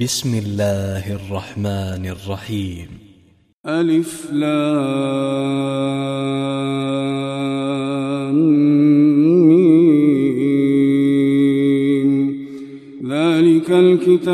بسم الله الرحمن الرحيم. ألف لام ذلك الكتاب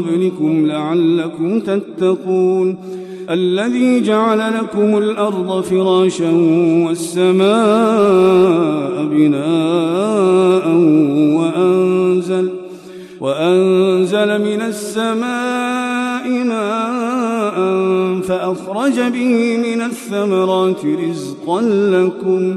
قبلكم لعلكم تتقون. الذي جعل لكم الأرض فراشا والسماء بناء وأنزل وأنزل من السماء ماء فأخرج به من الثمرات رزقا لكم.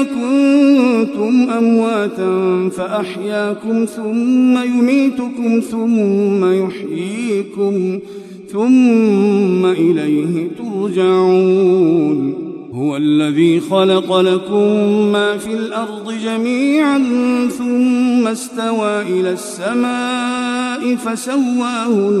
وكنتم أمواتا فأحياكم ثم يميتكم ثم يحييكم ثم إليه ترجعون. هو الذي خلق لكم ما في الأرض جميعا ثم استوى إلى السماء فسواهن.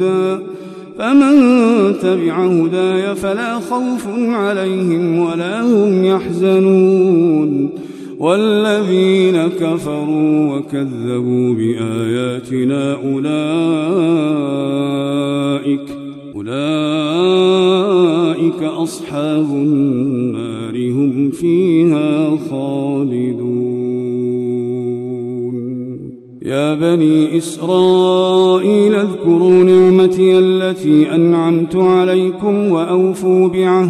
هدى فمن تبع هداي فلا خوف عليهم ولا هم يحزنون. والذين كفروا وكذبوا بآياتنا أولئك أولئك أصحاب النار هم فيها خالدون. يا بني إسرائيل اذكروا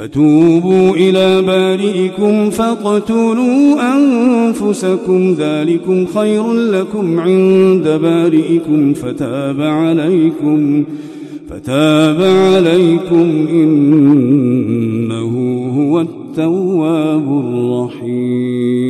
فتوبوا إلى بارئكم فاقتلوا أنفسكم. ذلكم خير لكم عند بارئكم. فتاب عليكم فتاب عليكم. إنه هو التواب الرحيم.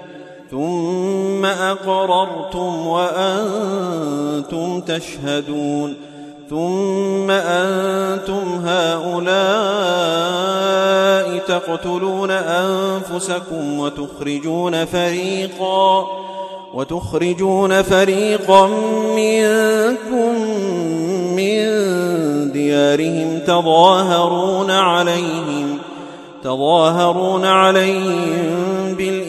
ثم أقررتم وأنتم تشهدون ثم أنتم هؤلاء تقتلون أنفسكم وتخرجون فريقا وتخرجون فريقا منكم من ديارهم تظاهرون عليهم تظاهرون عليهم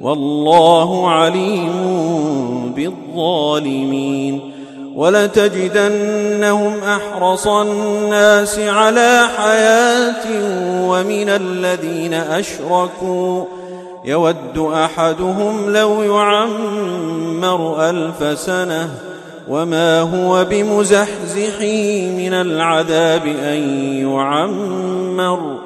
والله عليم بالظالمين ولتجدنهم أحرص الناس على حياة ومن الذين أشركوا يود أحدهم لو يعمر ألف سنة وما هو بمزحزحه من العذاب أن يعمر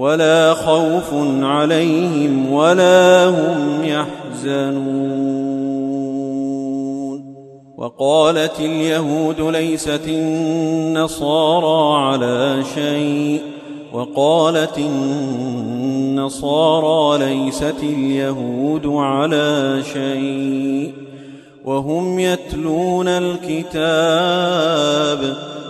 ولا خوف عليهم ولا هم يحزنون. وقالت اليهود ليست النصارى على شيء. وقالت النصارى ليست اليهود على شيء. وهم يتلون الكتاب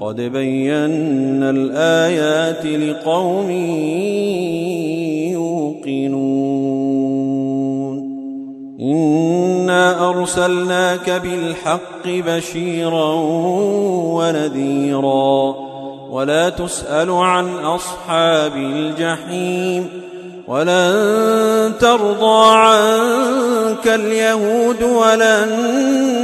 قد بينا الآيات لقوم يوقنون. إنا أرسلناك بالحق بشيرا ونذيرا. ولا تسأل عن أصحاب الجحيم. ولن ترضى عنك اليهود النصارى.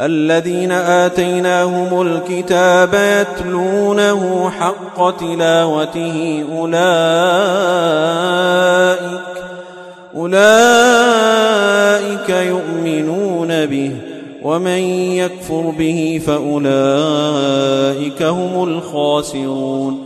الذين آتيناهم الكتاب يتلونه حق تلاوته أولئك أولئك يؤمنون به ومن يكفر به فأولئك هم الخاسرون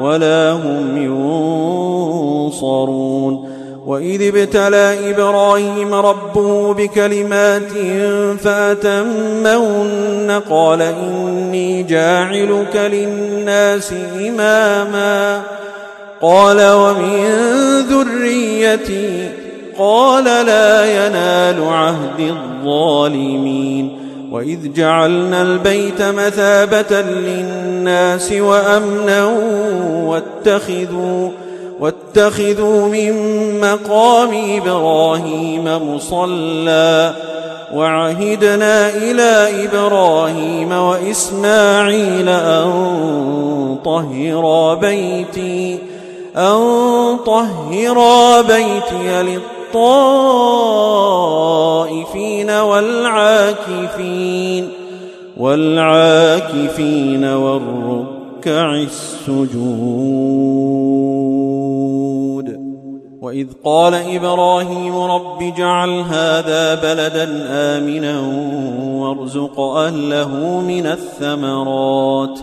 ولا هم ينصرون. وإذ ابتلى إبراهيم ربه بكلمات فأتمهن قال إني جاعلك للناس إماما. قال ومن ذريتي؟ قال لا ينال عهد الظالمين. وإذ جعلنا البيت مثابة للناس وأمنا واتخذوا واتخذوا من مقام إبراهيم مصلى وعهدنا إلى إبراهيم وإسماعيل أن طهرا بيتي أن طهرا بيتي للطائفين والعاكفين والعاكفين والركع السجود. وإذ قال إبراهيم رب اجعل هذا بلدا آمنا وارزق أهله من الثمرات ۖ.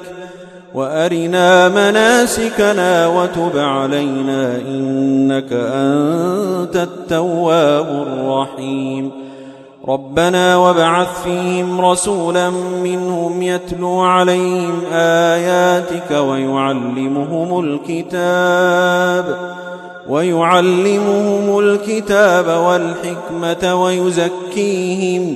وأرنا مناسكنا وتب علينا إنك أنت التواب الرحيم. ربنا وابعث فيهم رسولا منهم يتلو عليهم آياتك ويعلمهم الكتاب ويعلمهم الكتاب والحكمة ويزكيهم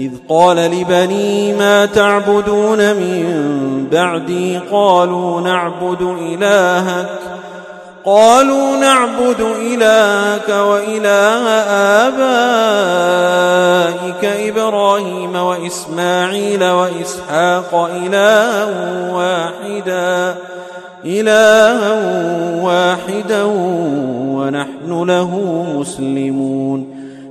إذ قال لبني ما تعبدون من بعدي؟ قالوا نعبد إلهك قالوا نعبد إلهك وإله آبائك إبراهيم وإسماعيل وإسحاق إلها واحدا إلها واحدا ونحن له مسلمون.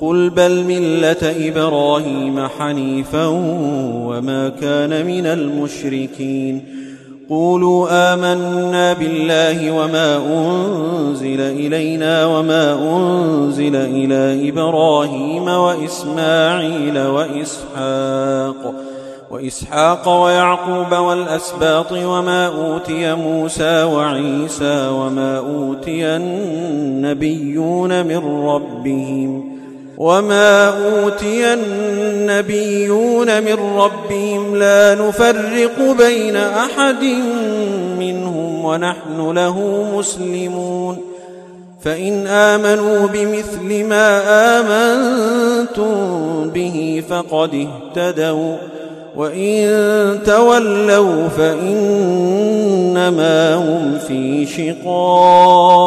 قل بل مله إبراهيم حنيفا وما كان من المشركين قولوا امنا بالله وما انزل الينا وما انزل إلى إبراهيم واسماعيل واسحاق واسحاق ويعقوب والاسباط وما اوتي موسى وعيسى وما اوتي النبيون من ربهم وما اوتي النبيون من ربهم لا نفرق بين احد منهم ونحن له مسلمون فان امنوا بمثل ما امنتم به فقد اهتدوا وان تولوا فانما هم في شقاق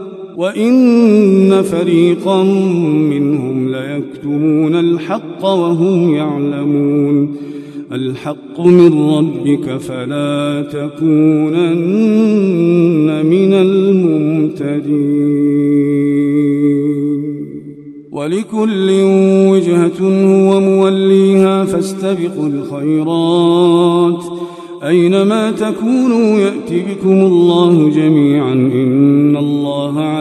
وإن فريقا منهم ليكتمون الحق وهم يعلمون الحق من ربك فلا تكونن من الممتدين ولكل وجهة هو موليها فاستبقوا الخيرات أينما تكونوا يأت بكم الله جميعا إن الله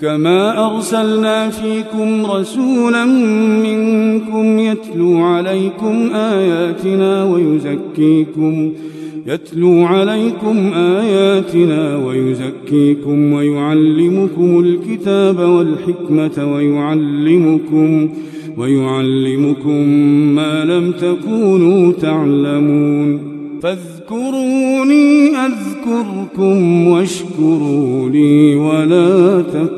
كما أرسلنا فيكم رسولا منكم يتلو عليكم آياتنا ويزكيكم يتلو عليكم آياتنا ويزكيكم ويعلمكم الكتاب والحكمة ويعلمكم ويعلمكم ما لم تكونوا تعلمون. فاذكروني أذكركم واشكروا لي ولا تكفرون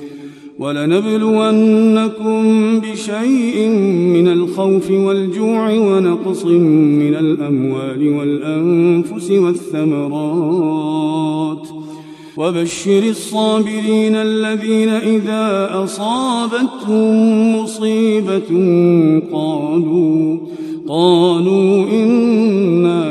ولنبلونكم بشيء من الخوف والجوع ونقص من الأموال والأنفس والثمرات. وبشر الصابرين الذين إذا أصابتهم مصيبة قالوا قالوا إنا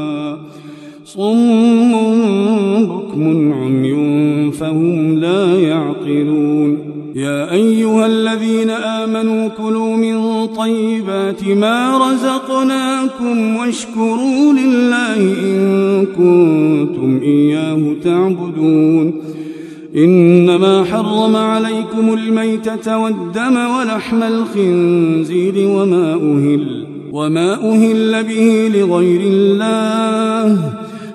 صم بكم عمي فهم لا يعقلون. يا أيها الذين آمنوا كلوا من طيبات ما رزقناكم واشكروا لله إن كنتم إياه تعبدون. إنما حرم عليكم الميتة والدم ولحم الخنزير وما أهل وما أهل به لغير الله.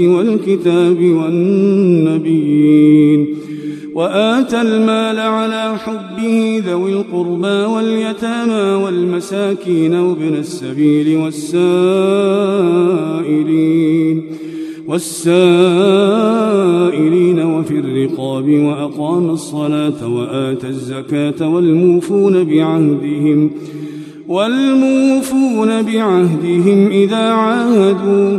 والكتاب والنبيين وآتى المال على حبه ذوي القربى واليتامى والمساكين وابن السبيل والسائلين والسائلين وفي الرقاب وأقام الصلاة وآتى الزكاة والموفون بعهدهم والموفون بعهدهم إذا عاهدوا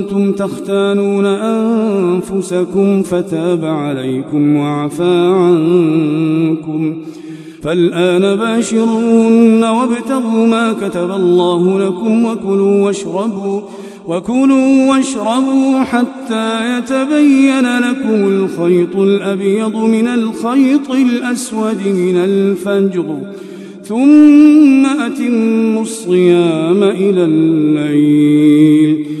تختانون أنفسكم فتاب عليكم وعفى عنكم. فالآن باشرون وابتغوا ما كتب الله لكم وكلوا واشربوا وكلوا واشربوا حتى يتبين لكم الخيط الأبيض من الخيط الأسود من الفجر. ثم أتموا الصيام إلى الليل.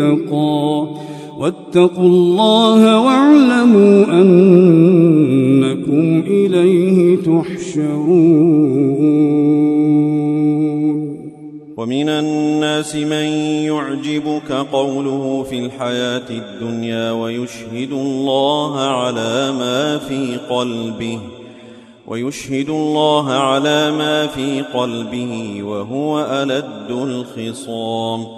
اتقى واتقوا الله واعلموا أنكم إليه تحشرون. ومن الناس من يعجبك قوله في الحياة الدنيا ويشهد الله على ما في قلبه ويشهد الله على ما في قلبه وهو ألد الخصام.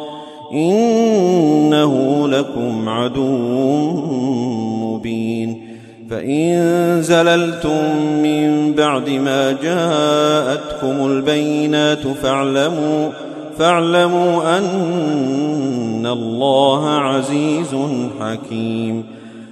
إنه لكم عدو مبين. فإن زللتم من بعد ما جاءتكم البينات فاعلموا فاعلموا أن الله عزيز حكيم.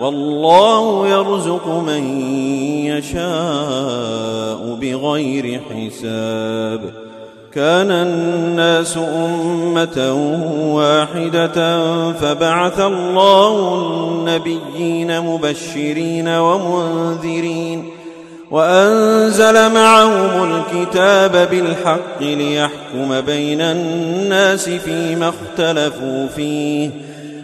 والله يرزق من يشاء بغير حساب. كان الناس أمة واحدة فبعث الله النبيين مبشرين ومنذرين وأنزل معهم الكتاب بالحق ليحكم بين الناس فيما اختلفوا فيه.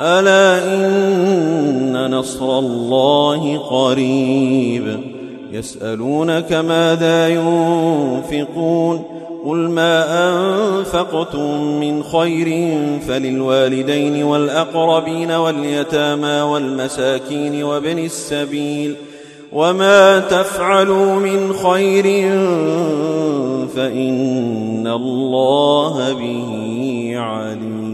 ألا إن نصر الله قريب؟ يسألونك ماذا ينفقون؟ قل ما أنفقتم من خير فللوالدين والأقربين واليتامى والمساكين وابن السبيل وما تفعلوا من خير فإن الله به عليم.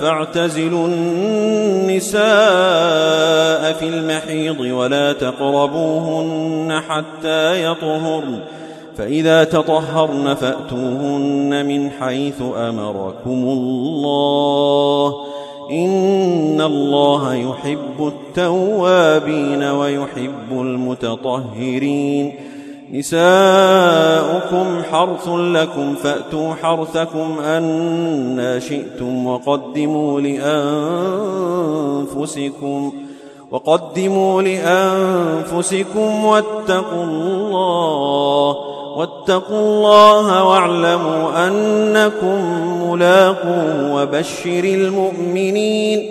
فاعتزلوا النساء في المحيض ولا تقربوهن حتى يطهرن فإذا تطهرن فأتوهن من حيث أمركم الله. إن الله يحب التوابين ويحب المتطهرين. نساؤكم حرث لكم فأتوا حرثكم أنا شئتم وقدموا لأنفسكم وقدموا لأنفسكم واتقوا الله واتقوا الله واعلموا أنكم ملاقوا وبشر المؤمنين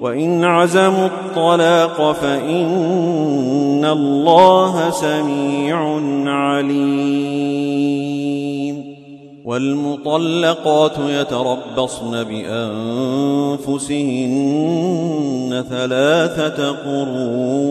وإن عزموا الطلاق فإن الله سميع عليم. والمطلقات يتربصن بأنفسهن ثلاثة قروء.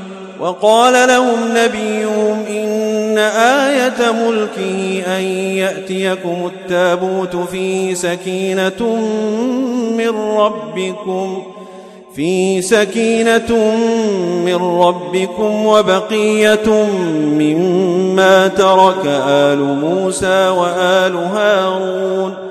وقال لهم نبيهم إن آية ملكه أن يأتيكم التابوت فيه سكينة من ربكم في سكينة من ربكم وبقية مما ترك آل موسى وآل هارون.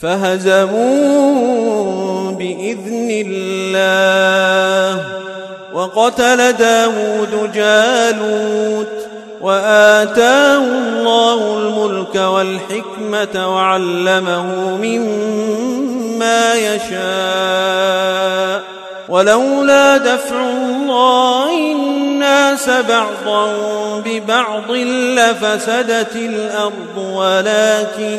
فهزموا بإذن الله. وقتل داود جالوت وآتاه الله الملك والحكمة وعلمه مما يشاء. ولولا دفع الله الناس بعضا ببعض لفسدت الأرض ولكن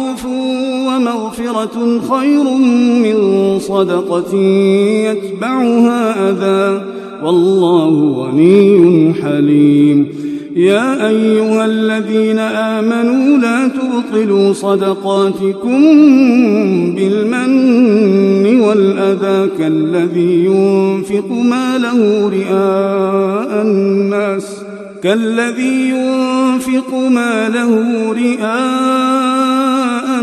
ومغفرة خير من صدقة يتبعها أذى. والله غني حليم. يا أيها الذين آمنوا لا تبطلوا صدقاتكم بالمن والأذى كالذي ينفق ماله رئاء الناس كالذي ينفق ماله رئاء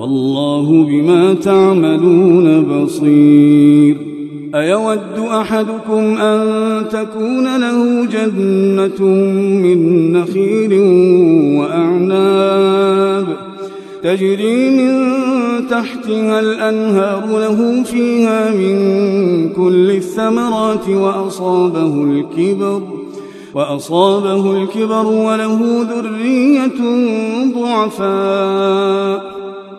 والله بما تعملون بصير. أيود أحدكم أن تكون له جنة من نخيل وأعناب تجري من تحتها الأنهار له فيها من كل الثمرات وأصابه الكبر وأصابه الكبر وله ذرية ضعفاء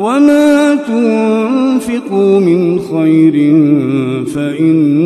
وما تنفقوا من خير فإن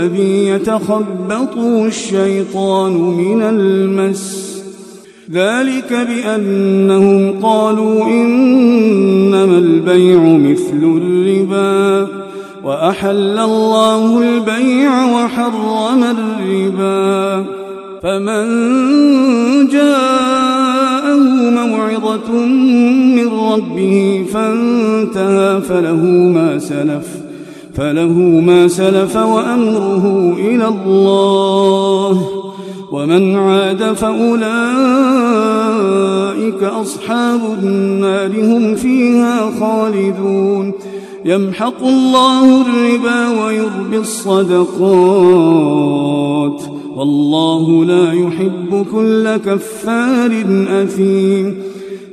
الذي يتخبطه الشيطان من المس. ذلك بأنهم قالوا إنما البيع مثل الربا وأحل الله البيع وحرم الربا. فمن جاءه موعظة من ربه فانتهى فله ما سلف. فله ما سلف وأمره إلى الله ومن عاد فأولئك أصحاب النار هم فيها خالدون. يمحق الله الربا ويربي الصدقات. والله لا يحب كل كفار أثيم.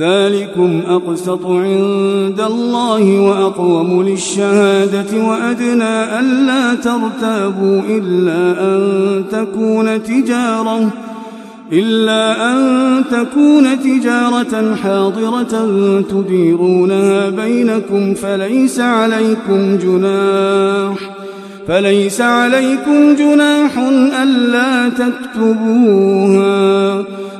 ذلكم أقسط عند الله وأقوم للشهادة وأدنى ألا ترتابوا إلا أن تكون تجارة إلا أن تكون تجارة حاضرة تديرونها بينكم فليس عليكم جناح فليس عليكم جناح ألا تكتبوها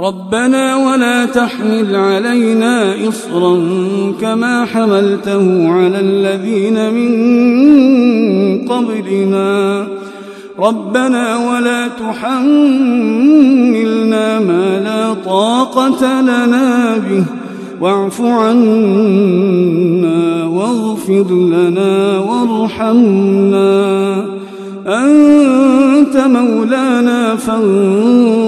ربنا ولا تحمل علينا إصرا كما حملته على الذين من قبلنا. ربنا ولا تحملنا ما لا طاقة لنا به. واعف عنا واغفر لنا وارحمنا. أنت مولانا فانصرنا.